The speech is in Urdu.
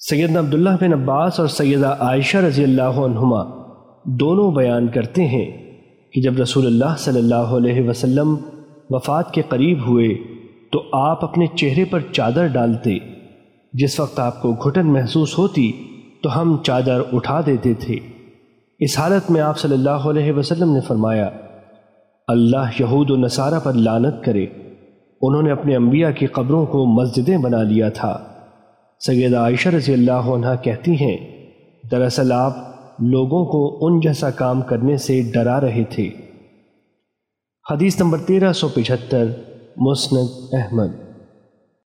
سیدنا عبداللہ بن عباس اور سیدہ عائشہ رضی اللہ عنہما دونوں بیان کرتے ہیں کہ جب رسول اللہ صلی اللہ علیہ وسلم وفات کے قریب ہوئے تو آپ اپنے چہرے پر چادر ڈالتے۔ جس وقت آپ کو گھٹن محسوس ہوتی تو ہم چادر اٹھا دیتے تھے۔ اس حالت میں آپ صلی اللہ علیہ وسلم نے فرمایا، اللہ یہود و نصارہ پر لانت کرے۔ انہوں نے اپنے انبیاء کی قبروں کو مسجدیں بنا لیا تھا۔ سیدہ عائشہ رضی اللہ عنہ کہتی ہیں، دراصل آپ لوگوں کو ان جیسا کام کرنے سے ڈرا رہے تھے۔ حدیث نمبر تیرہ سو پچھتر مسند احمد۔